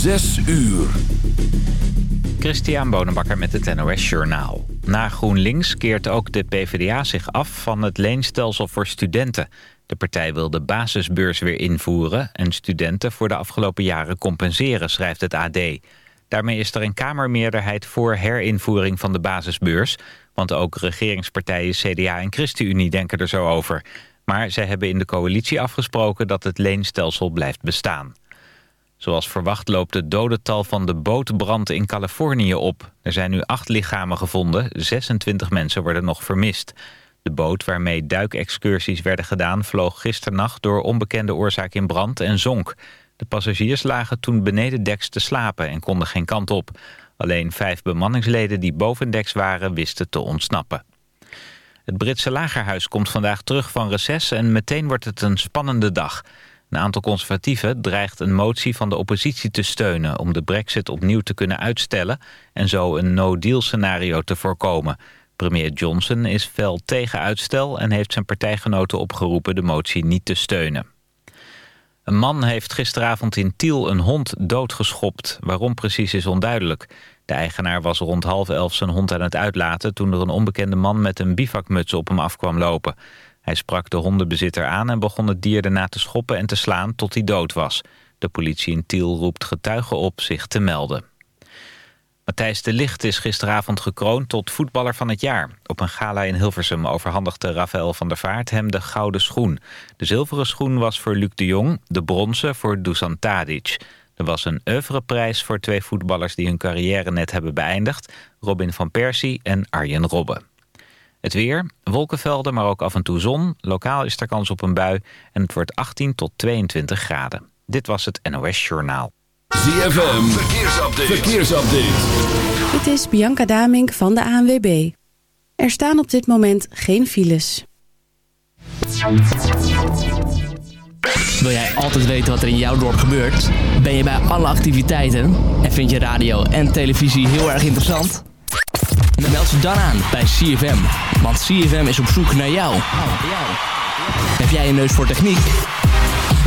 Zes uur. Christian Bonenbakker met het NOS Journaal. Na GroenLinks keert ook de PvdA zich af van het leenstelsel voor studenten. De partij wil de basisbeurs weer invoeren... en studenten voor de afgelopen jaren compenseren, schrijft het AD. Daarmee is er een kamermeerderheid voor herinvoering van de basisbeurs... want ook regeringspartijen CDA en ChristenUnie denken er zo over. Maar zij hebben in de coalitie afgesproken dat het leenstelsel blijft bestaan. Zoals verwacht loopt het dodental van de bootbrand in Californië op. Er zijn nu acht lichamen gevonden, 26 mensen worden nog vermist. De boot waarmee duikexcursies werden gedaan... vloog gisternacht door onbekende oorzaak in brand en zonk. De passagiers lagen toen beneden deks te slapen en konden geen kant op. Alleen vijf bemanningsleden die bovendeks waren wisten te ontsnappen. Het Britse lagerhuis komt vandaag terug van reces en meteen wordt het een spannende dag. Een aantal conservatieven dreigt een motie van de oppositie te steunen... om de brexit opnieuw te kunnen uitstellen en zo een no-deal scenario te voorkomen. Premier Johnson is fel tegen uitstel en heeft zijn partijgenoten opgeroepen de motie niet te steunen. Een man heeft gisteravond in Tiel een hond doodgeschopt. Waarom precies is onduidelijk. De eigenaar was rond half elf zijn hond aan het uitlaten... toen er een onbekende man met een bivakmuts op hem afkwam lopen. Hij sprak de hondenbezitter aan en begon het dier daarna te schoppen en te slaan tot hij dood was. De politie in Tiel roept getuigen op zich te melden. Matthijs de Licht is gisteravond gekroond tot voetballer van het jaar. Op een gala in Hilversum overhandigde Rafael van der Vaart hem de gouden schoen. De zilveren schoen was voor Luc de Jong, de bronzen voor Dusan Tadic. Er was een oeuvreprijs voor twee voetballers die hun carrière net hebben beëindigd. Robin van Persie en Arjen Robben. Het weer, wolkenvelden, maar ook af en toe zon. Lokaal is er kans op een bui en het wordt 18 tot 22 graden. Dit was het NOS Journaal. ZFM, verkeersupdate. verkeersupdate. Dit is Bianca Damink van de ANWB. Er staan op dit moment geen files. Wil jij altijd weten wat er in jouw dorp gebeurt? Ben je bij alle activiteiten? En vind je radio en televisie heel erg interessant? Meld ze dan aan bij CFM. Want CFM is op zoek naar jou. Heb jij een neus voor techniek?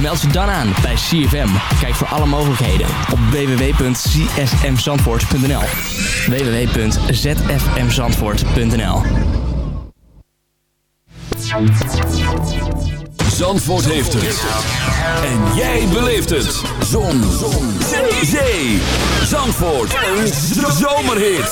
Meld ze dan aan bij CFM. Kijk voor alle mogelijkheden op www.csmzandvoort.nl www.zfmzandvoort.nl Zandvoort heeft het. En jij beleeft het. Zon. Zon. Zee. Zandvoort. Een zomerhit.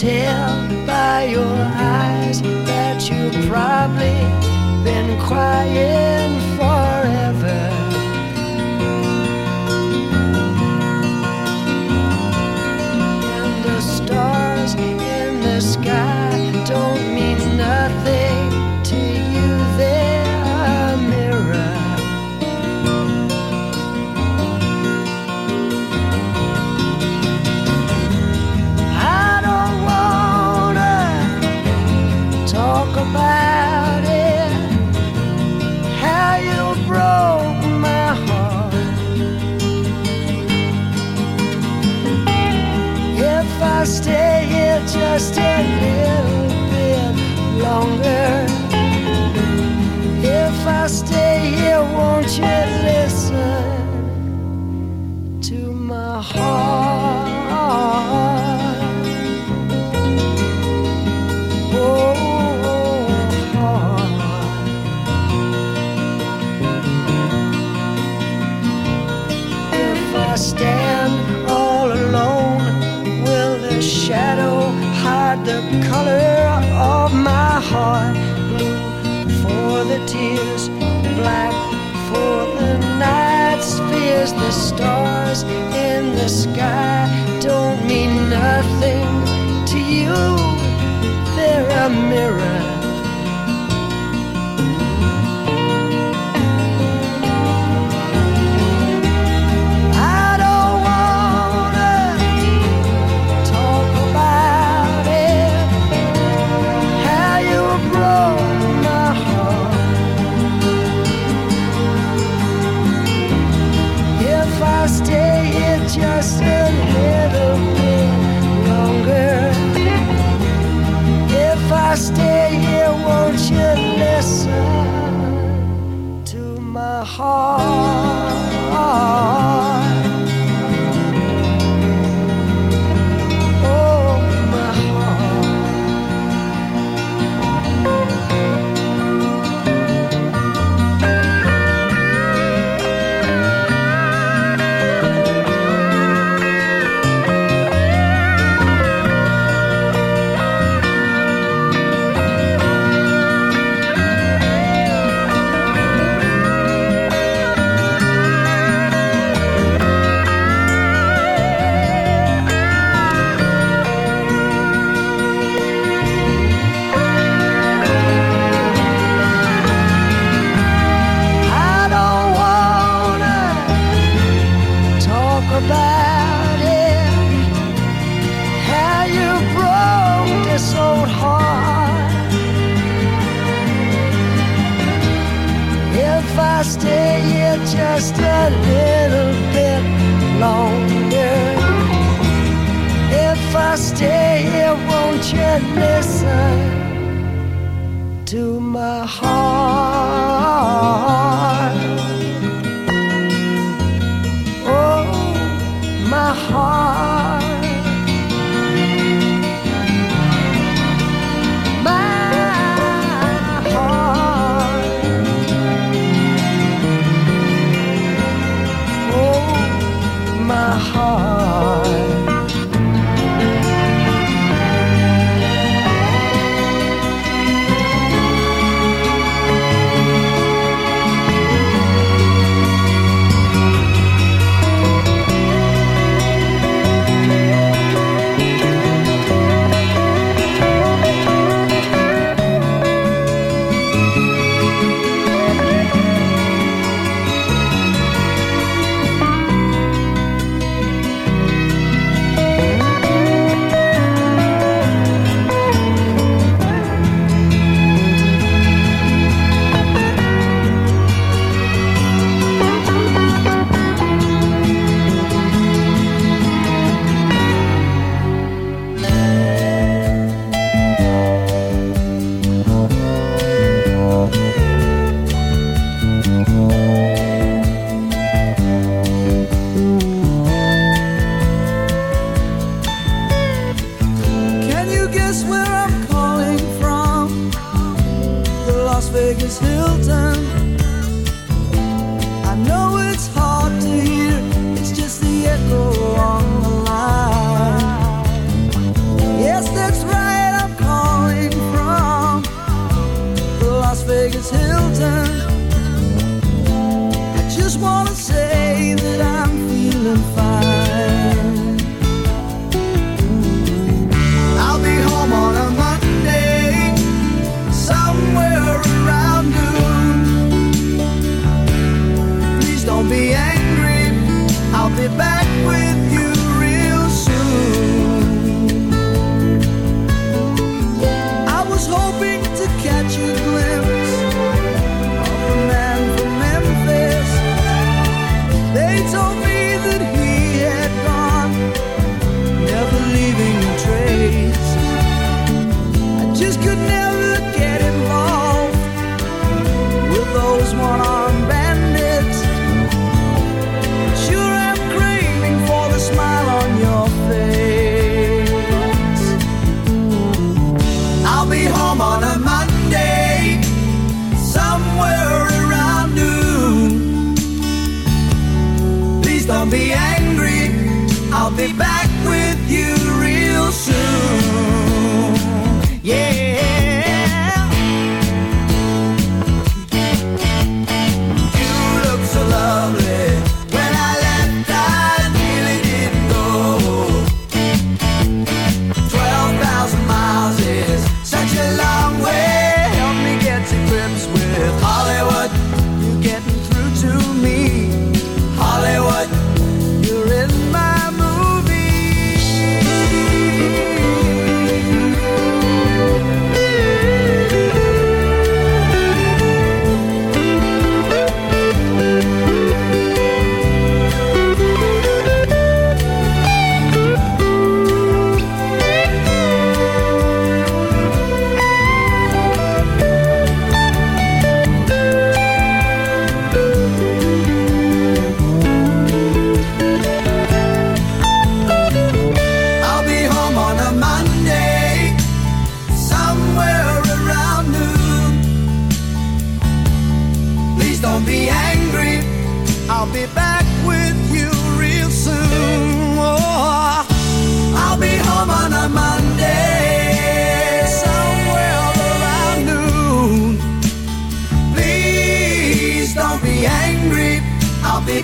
Tell by your eyes that you've probably been crying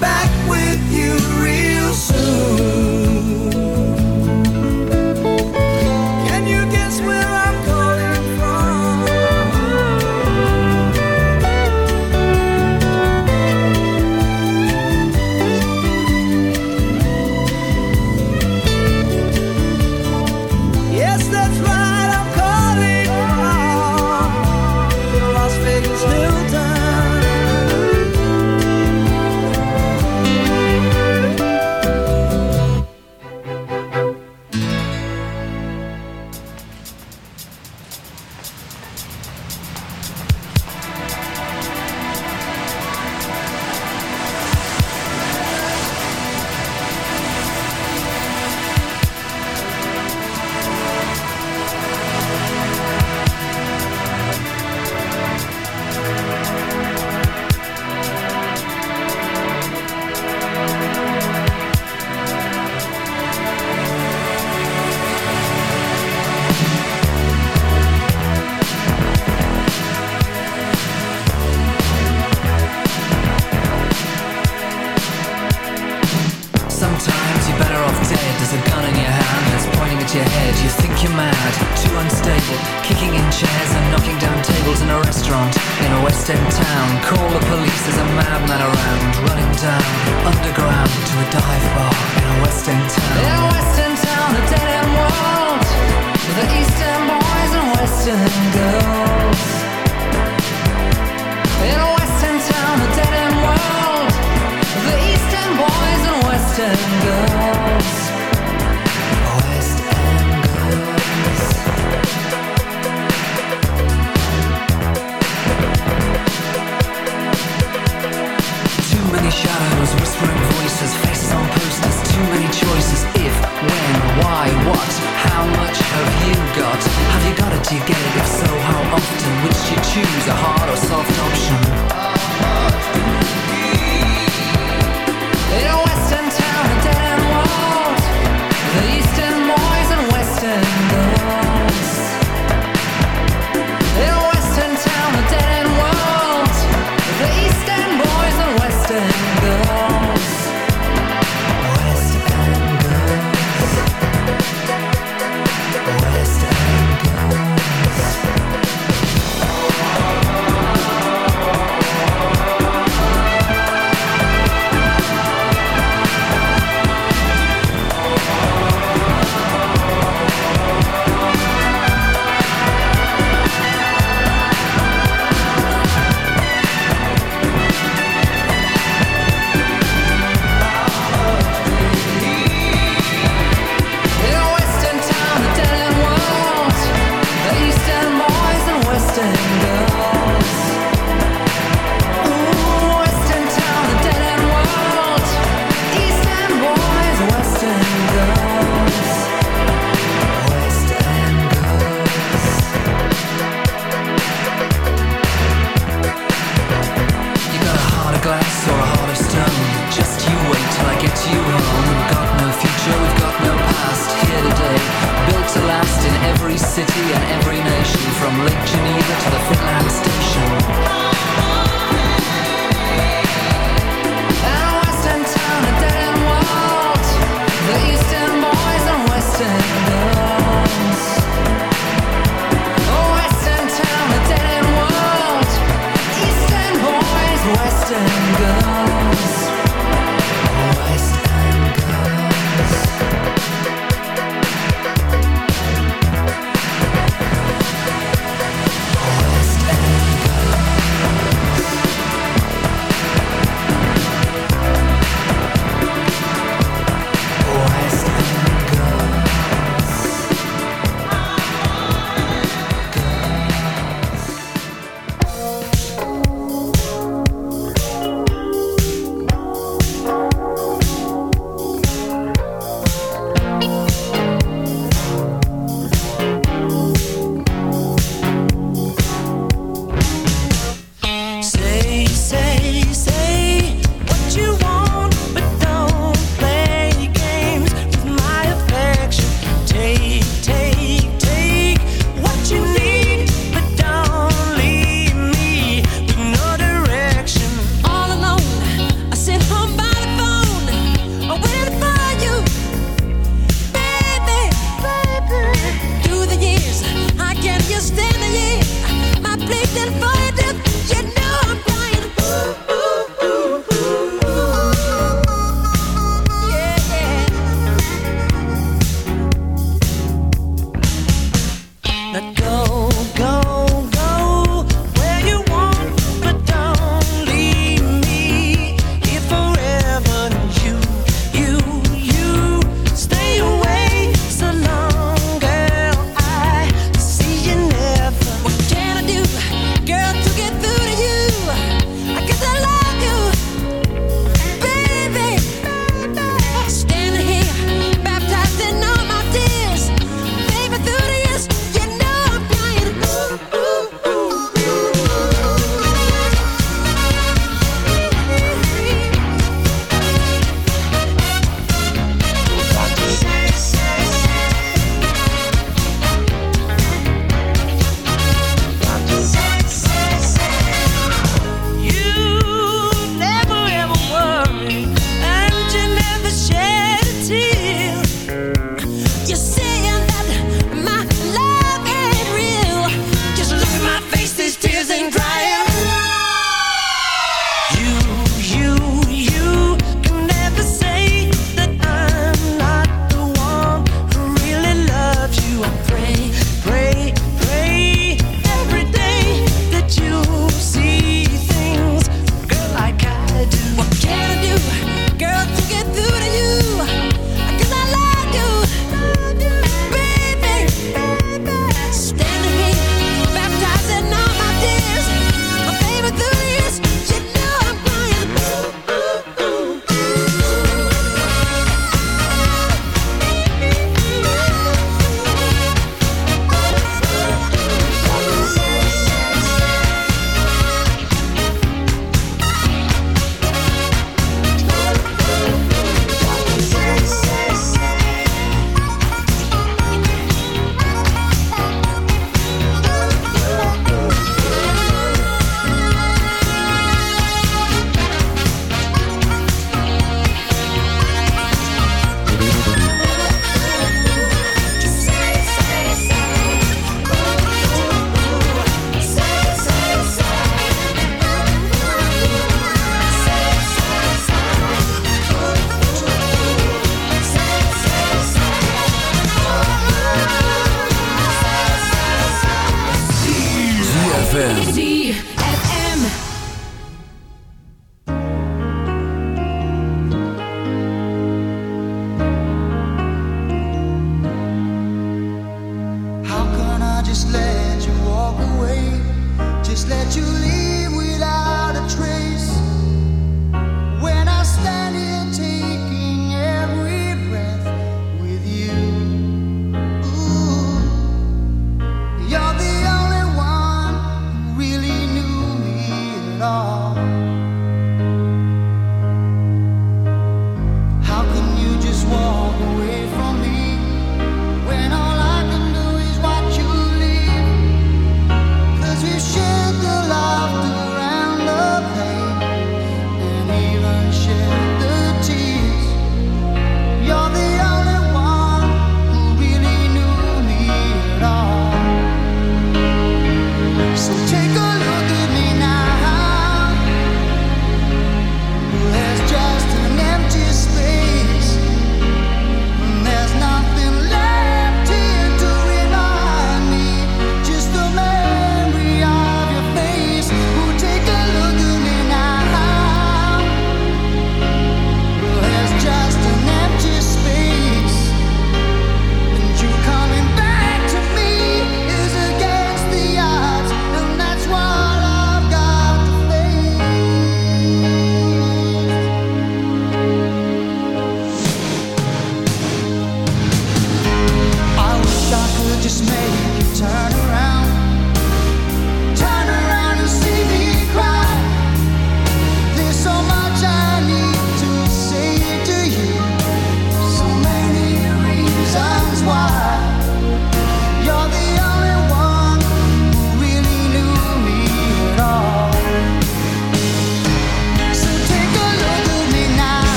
back with you real soon.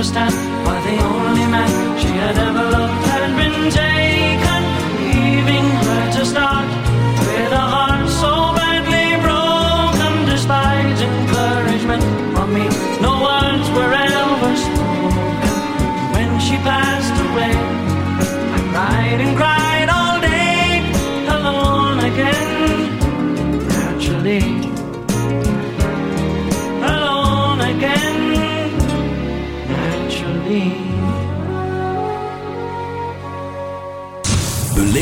understand why the only man she had ever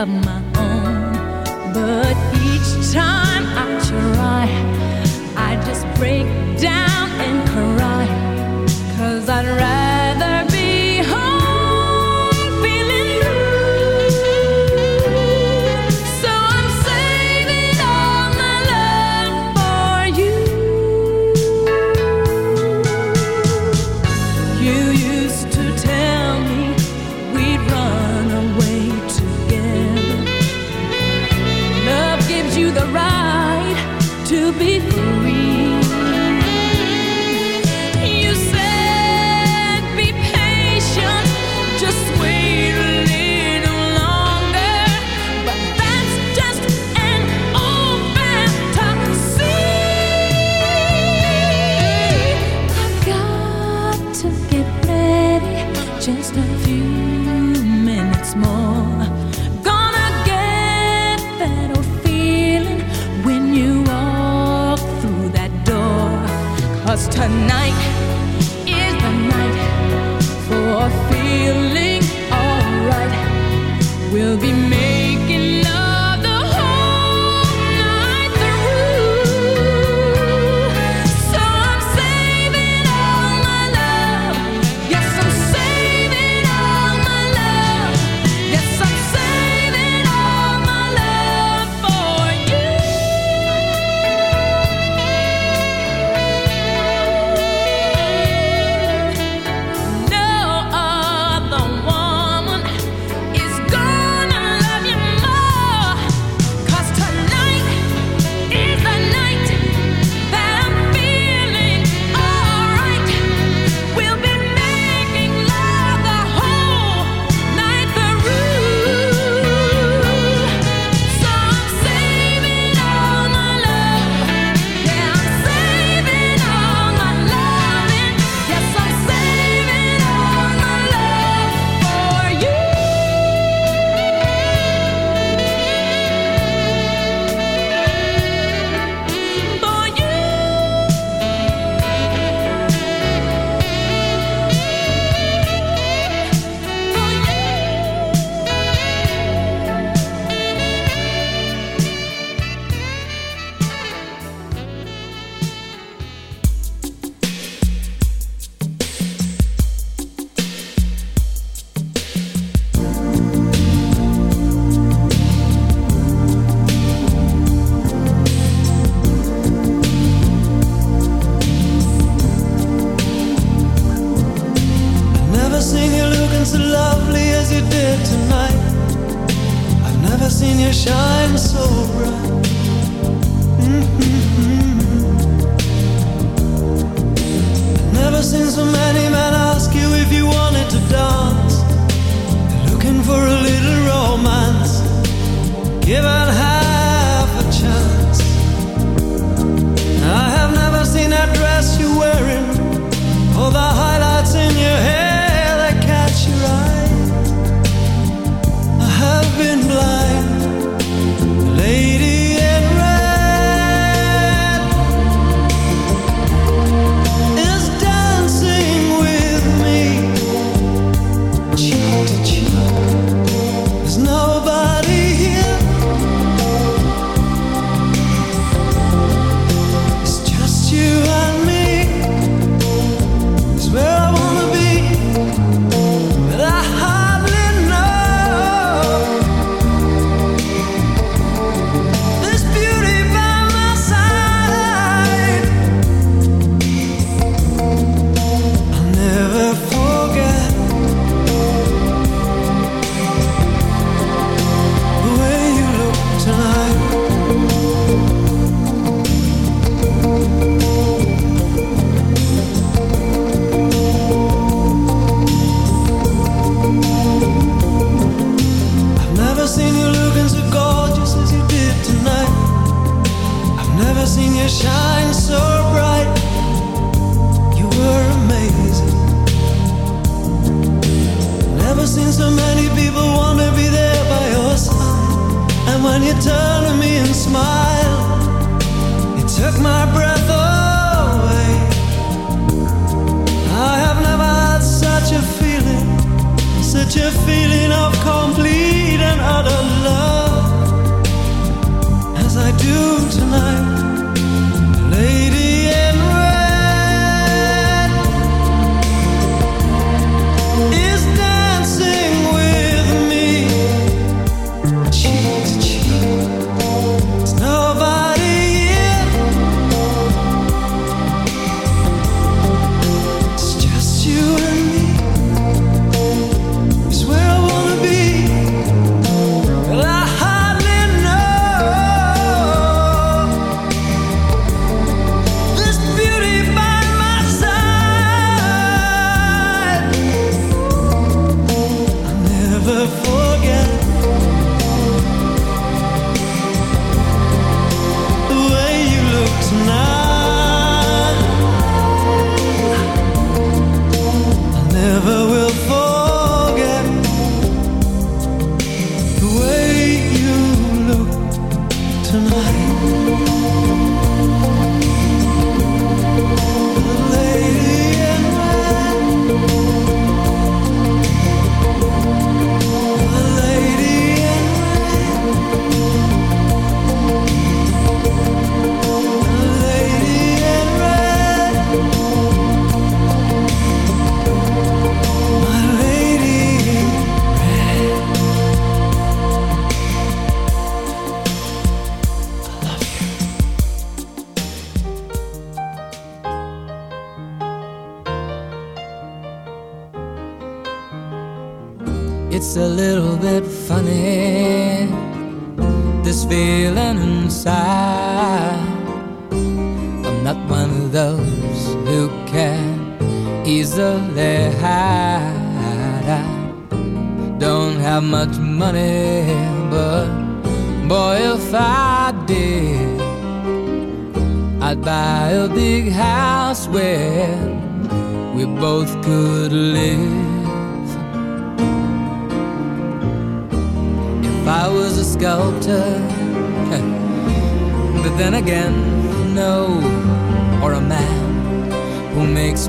of my